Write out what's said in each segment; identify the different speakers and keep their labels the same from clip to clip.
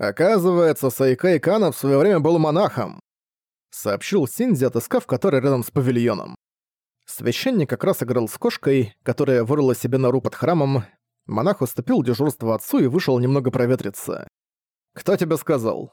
Speaker 1: Оказывается, Сайкай Кана в свое время был монахом, сообщил Синзи, отыскав который рядом с павильоном. Священник как раз играл с кошкой, которая вырыла себе нору под храмом. Монах уступил дежурство отцу и вышел немного проветриться. «Кто тебе сказал?»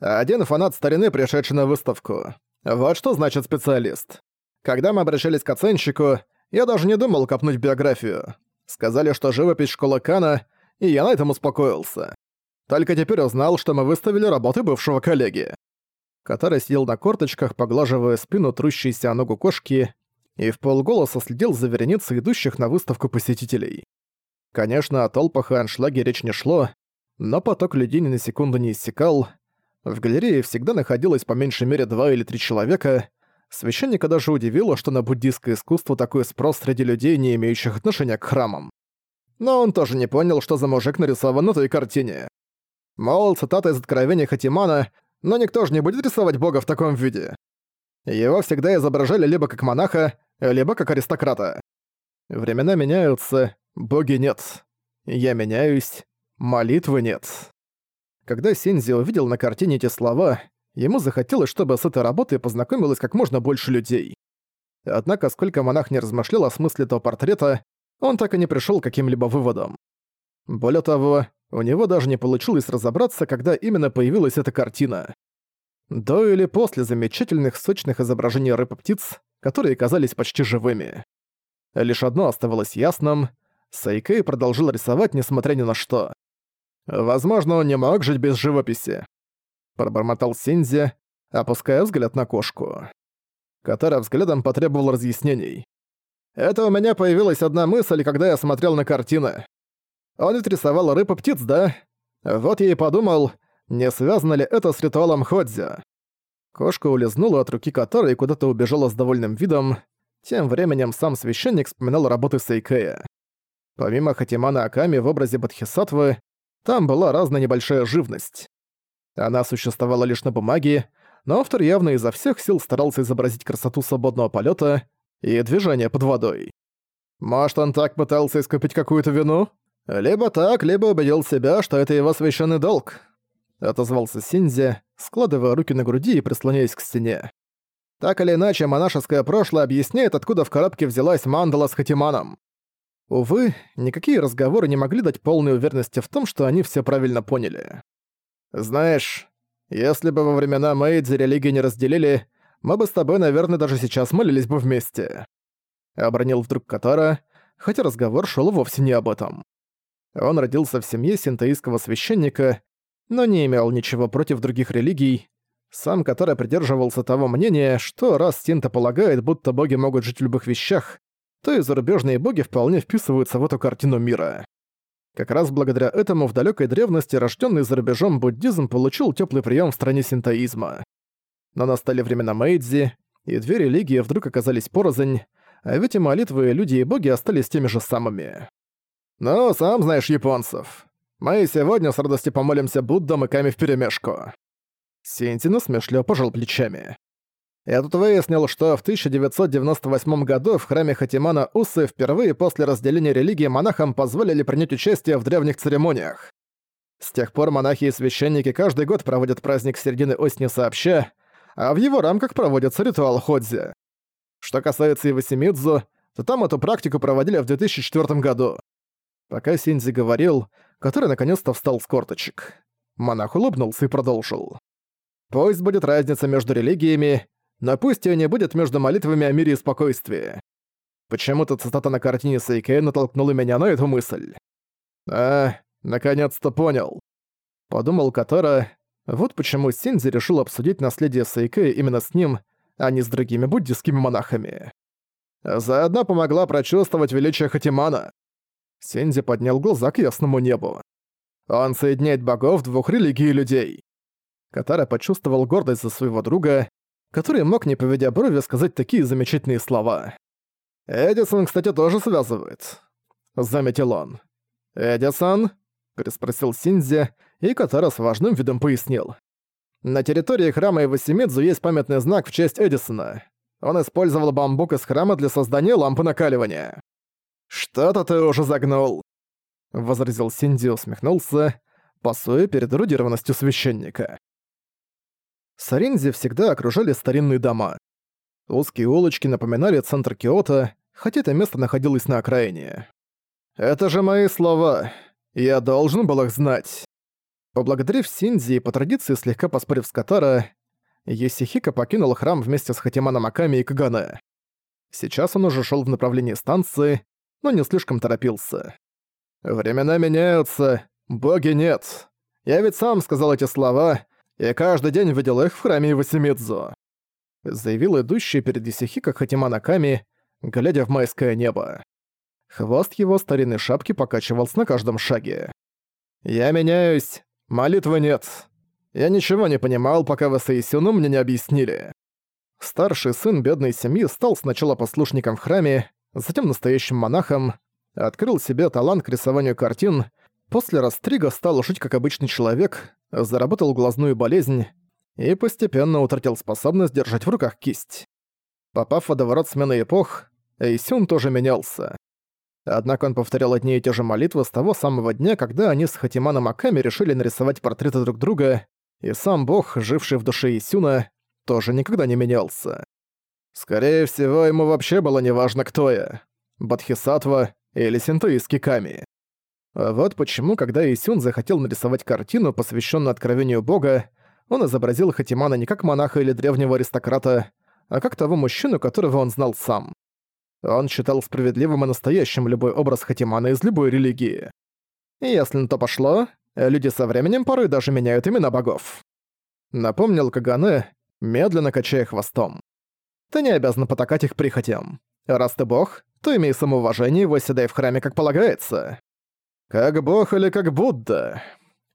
Speaker 1: «Один фанат старины, пришедший на выставку. Вот что значит специалист. Когда мы обращались к оценщику, я даже не думал копнуть биографию. Сказали, что живопись школы Кана, и я на этом успокоился. Только теперь узнал, что мы выставили работы бывшего коллеги. Который сидел на корточках, поглаживая спину трущейся о ногу кошки, и в полголоса следил за вереницей идущих на выставку посетителей. Конечно, о толпах и аншлаге речь не шло, но поток людей ни на секунду не иссякал. В галерее всегда находилось по меньшей мере два или три человека. Священника даже удивило, что на буддийское искусство такой спрос среди людей, не имеющих отношения к храмам. Но он тоже не понял, что за мужик нарисован на той картине. Мол, цитата из Откровения Хатимана, но никто же не будет рисовать бога в таком виде. Его всегда изображали либо как монаха, либо как аристократа. Времена меняются, боги нет. Я меняюсь, молитвы нет. Когда Синзи увидел на картине эти слова, ему захотелось, чтобы с этой работой познакомилось как можно больше людей. Однако, сколько монах не размышлял о смысле этого портрета, он так и не пришел к каким-либо выводам. Более того, у него даже не получилось разобраться, когда именно появилась эта картина. До или после замечательных сочных изображений рыб и птиц, которые казались почти живыми. Лишь одно оставалось ясным — Сайкей продолжил рисовать, несмотря ни на что. Возможно, он не мог жить без живописи. Пробормотал Синзи, опуская взгляд на кошку. Катара взглядом потребовал разъяснений. «Это у меня появилась одна мысль, когда я смотрел на картины. Он ведь рисовал рыб и птиц, да? Вот я и подумал, не связано ли это с ритуалом Ходзя. Кошка улизнула от руки Катара и куда-то убежала с довольным видом. Тем временем сам священник вспоминал работы Сейкея. Помимо Хатимана Аками в образе Бодхисаттвы, там была разная небольшая живность. Она существовала лишь на бумаге, но автор явно изо всех сил старался изобразить красоту свободного полета и движения под водой. Может, он так пытался искупить какую-то вину? Либо так, либо убедил себя, что это его священный долг. Отозвался Синзи, складывая руки на груди и прислоняясь к стене. Так или иначе, монашеское прошлое объясняет, откуда в коробке взялась мандала с Хатиманом. Увы, никакие разговоры не могли дать полной уверенности в том, что они все правильно поняли. «Знаешь, если бы во времена Мэйдзи религии не разделили, мы бы с тобой, наверное, даже сейчас молились бы вместе». Обронил вдруг Катара, хотя разговор шел вовсе не об этом. Он родился в семье синтоистского священника, но не имел ничего против других религий. Сам Катара придерживался того мнения, что раз Синта полагает, будто боги могут жить в любых вещах, то и зарубежные боги вполне вписываются в эту картину мира. Как раз благодаря этому в далекой древности рожденный за рубежом буддизм получил теплый прием в стране синтоизма. Но настали времена Мэйдзи, и две религии вдруг оказались порознь, а ведь и молитвы, люди и боги остались теми же самыми. «Ну, сам знаешь японцев. Мы сегодня с радостью помолимся Буддам и Ками вперемешку». Синти насмешливо пожал плечами. Я тут выяснил, что в 1998 году в храме Хатимана Усы впервые после разделения религии монахам позволили принять участие в древних церемониях. С тех пор монахи и священники каждый год проводят праздник середины осени сообща, а в его рамках проводится ритуал Ходзи. Что касается Ивасимидзу, то там эту практику проводили в 2004 году. Пока Синзи говорил, который наконец-то встал с корточек. Монах улыбнулся и продолжил. «Пусть будет разница между религиями, но пусть её не будет между молитвами о мире и спокойствии. Почему-то цитата на картине Сейкей натолкнула меня на эту мысль. А, наконец-то понял. Подумал Катара, вот почему Синзи решил обсудить наследие Сейкей именно с ним, а не с другими буддийскими монахами. Заодно помогла прочувствовать величие Хатимана. Синзи поднял глаза к ясному небу. Он соединяет богов двух религий и людей. Катара почувствовал гордость за своего друга, который мог, не поведя брови, сказать такие замечательные слова. «Эдисон, кстати, тоже связывает», — заметил он. «Эдисон?» — переспросил Синзи, и Катара с важным видом пояснил. «На территории храма Ивасимидзу есть памятный знак в честь Эдисона. Он использовал бамбук из храма для создания лампы накаливания». «Что-то ты уже загнул», — возразил Синди и усмехнулся. пасуя перед эрудированностью священника. Саринзи всегда окружали старинные дома. Узкие улочки напоминали центр Киото, хотя это место находилось на окраине. «Это же мои слова. Я должен был их знать». Поблагодарив Синзи и по традиции слегка поспорив с Катара, Есихика покинул храм вместе с Хатиманом Аками и Кагане. Сейчас он уже шел в направлении станции, но не слишком торопился. «Времена меняются, боги нет. Я ведь сам сказал эти слова, и каждый день видел их в храме Ивасимидзу», заявил идущий перед Исихико Хатиман Аками, глядя в майское небо. Хвост его старинной шапки покачивался на каждом шаге. «Я меняюсь. Молитвы нет. Я ничего не понимал, пока вы с Исюну мне не объяснили». Старший сын бедной семьи стал сначала послушником в храме, затем настоящим монахом, открыл себе талант к рисованию картин, после растрига стал жить как обычный человек, заработал глазную болезнь и постепенно утратил способность держать в руках кисть. Попав в водоворот смены эпох, Эйсюн тоже менялся. Однако он повторял одни и те же молитвы с того самого дня, когда они с Хатиманом Аками решили нарисовать портреты друг друга, и сам бог, живший в душе Исюна, тоже никогда не менялся. Скорее всего, ему вообще было неважно, кто я. Бодхисаттва или синтоистский Ками. А вот почему, когда Исюн захотел нарисовать картину, посвященную откровению бога, он изобразил Хатимана не как монаха или древнего аристократа, а как того мужчину, которого он знал сам. Он считал справедливым и настоящим любой образ Хатимана из любой религии. Если на то пошло, люди со временем порой даже меняют имена богов. Напомнил Кагане, медленно качая хвостом. Ты не обязан потакать их прихотям. Раз ты бог, то имей самоуважение и восседай в храме как полагается. Как бог или как Будда,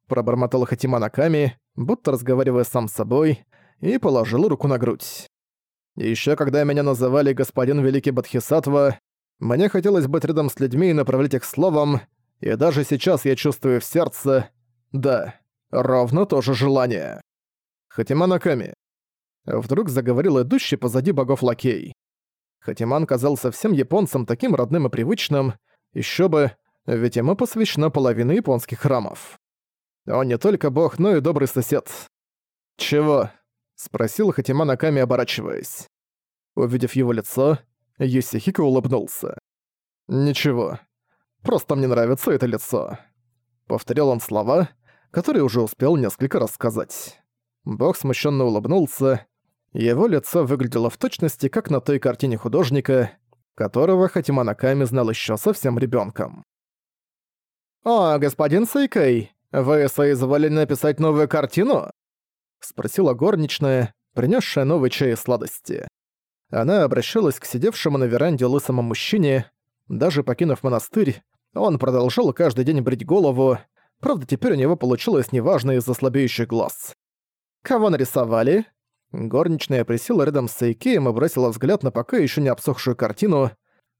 Speaker 1: пробормотал Хатима Наками, будто разговаривая сам с собой, и положил руку на грудь. Еще когда меня называли господин Великий Бодхисаттва, мне хотелось быть рядом с людьми и направлять их словом, и даже сейчас я чувствую в сердце, да, ровно то же желание. Хатима Наками. Вдруг заговорил идущий позади богов лакей. Хатиман казался всем японцам таким родным и привычным, еще бы, ведь ему посвящена половина японских храмов. Он не только бог, но и добрый сосед. «Чего?» — спросил Хатиман Аками, оборачиваясь. Увидев его лицо, Юсихико улыбнулся. «Ничего. Просто мне нравится это лицо». Повторил он слова, которые уже успел несколько раз сказать. Бог смущенно улыбнулся, его лицо выглядело в точности, как на той картине художника, которого Хатима Ками знал еще совсем ребенком. «О, господин Сайкэй, вы соизволили написать новую картину?» — спросила горничная, принесшая новый чай и сладости. Она обращалась к сидевшему на веранде лысому мужчине. Даже покинув монастырь, он продолжал каждый день брить голову, правда теперь у него получилось неважно из-за слабеющих глаз. «Кого нарисовали?» Горничная присела рядом с Сайкеем и бросила взгляд на пока еще не обсохшую картину.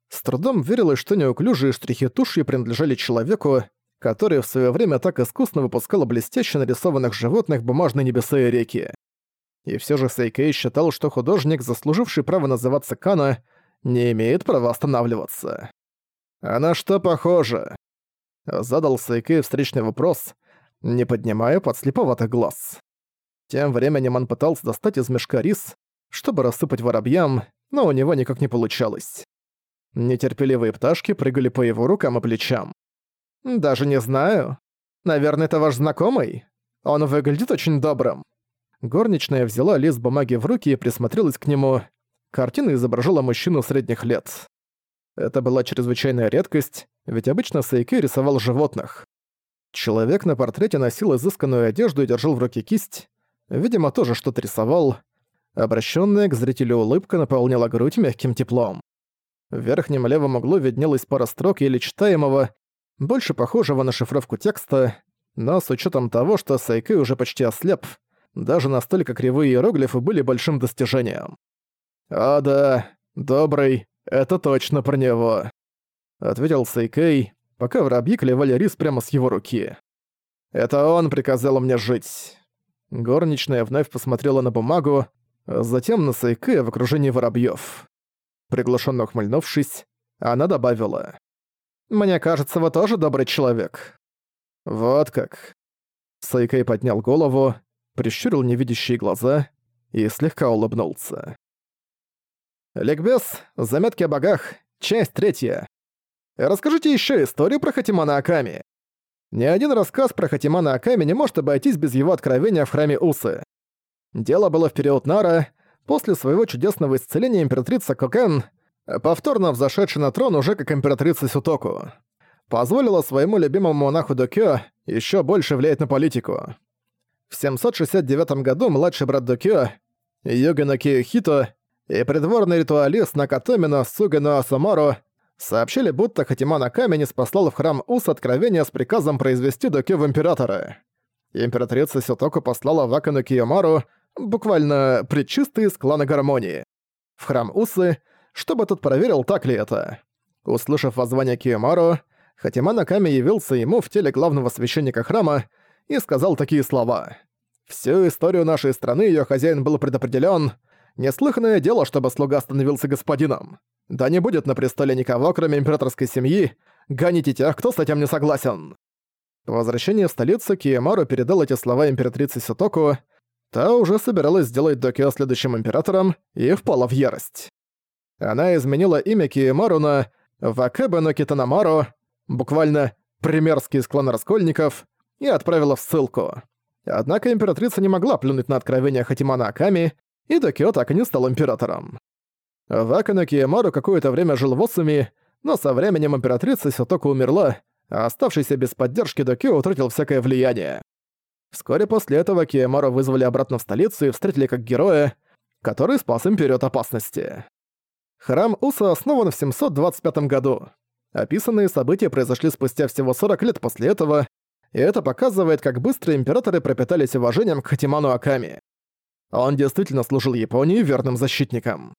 Speaker 1: С трудом верилось, что неуклюжие штрихи туши принадлежали человеку, который в свое время так искусно выпускал блестяще нарисованных животных бумажной небеса и реки. И все же Сайкей считал, что художник, заслуживший право называться Кана, не имеет права останавливаться. «А на что похоже?» Задал Сайкей встречный вопрос, не поднимая подслеповатых глаз. Тем временем он пытался достать из мешка рис, чтобы рассыпать воробьям, но у него никак не получалось. Нетерпеливые пташки прыгали по его рукам и плечам. «Даже не знаю. Наверное, это ваш знакомый? Он выглядит очень добрым». Горничная взяла лист бумаги в руки и присмотрелась к нему. Картина изображала мужчину средних лет. Это была чрезвычайная редкость, ведь обычно Сайке рисовал животных. Человек на портрете носил изысканную одежду и держал в руке кисть, Видимо, тоже что-то рисовал. Обращенная к зрителю улыбка наполнила грудь мягким теплом. В верхнем левом углу виднелась пара строк еле читаемого, больше похожего на шифровку текста, но с учетом того, что Сайкэй уже почти ослеп, даже настолько кривые иероглифы были большим достижением. «А да, добрый, это точно про него», — ответил Сайкэй, пока воробьи клевали рис прямо с его руки. «Это он приказал мне жить. Горничная вновь посмотрела на бумагу, затем на Сайке в окружении воробьёв. Приглушенно ухмыльнувшись, она добавила. «Мне кажется, вы тоже добрый человек». «Вот как». Сайкай поднял голову, прищурил невидящие глаза и слегка улыбнулся. Ликбез, заметки о богах, часть третья. Расскажите еще историю про Хатимана Аками. Ни один рассказ про Хатимана Аками не может обойтись без его откровения в храме Усы. Дело было в период Нара, после своего чудесного исцеления императрица Кокен, повторно взошедшая на трон уже как императрица Сютоку, позволила своему любимому монаху Докё еще больше влиять на политику. В 769 году младший брат Докё, Югано Киохито и придворный ритуалист Накатомино Сугано Асамару сообщили, будто Хатимана Камень спаслал в храм Ус откровения с приказом произвести Докё в императора. Императрица Сютоку послала Вакану Киомару, буквально предчистый из клана Гармонии, в храм Усы, чтобы тот проверил, так ли это. Услышав воззвание Киомару, Хатима Наками явился ему в теле главного священника храма и сказал такие слова. «Всю историю нашей страны ее хозяин был предопределен. Неслыханное дело, чтобы слуга становился господином. Да не будет на престоле никого, кроме императорской семьи. Гоните тех, кто с этим не согласен». По возвращении в столицу Киемару передал эти слова императрице Ситоку. Та уже собиралась сделать Докио следующим императором и впала в ярость. Она изменила имя Киемару на Вакэбе Китанамару, буквально «примерский из Раскольников», и отправила в ссылку. Однако императрица не могла плюнуть на откровение Хатимана Аками, и Докио так и не стал императором. Вакана Киемару какое-то время жил в Осуми, но со временем императрица Сётоку умерла, а оставшийся без поддержки Докио утратил всякое влияние. Вскоре после этого Киемару вызвали обратно в столицу и встретили как героя, который спас империю от опасности. Храм Уса основан в 725 году. Описанные события произошли спустя всего 40 лет после этого, и это показывает, как быстро императоры пропитались уважением к Хатиману Аками. Он действительно служил Японии верным защитником.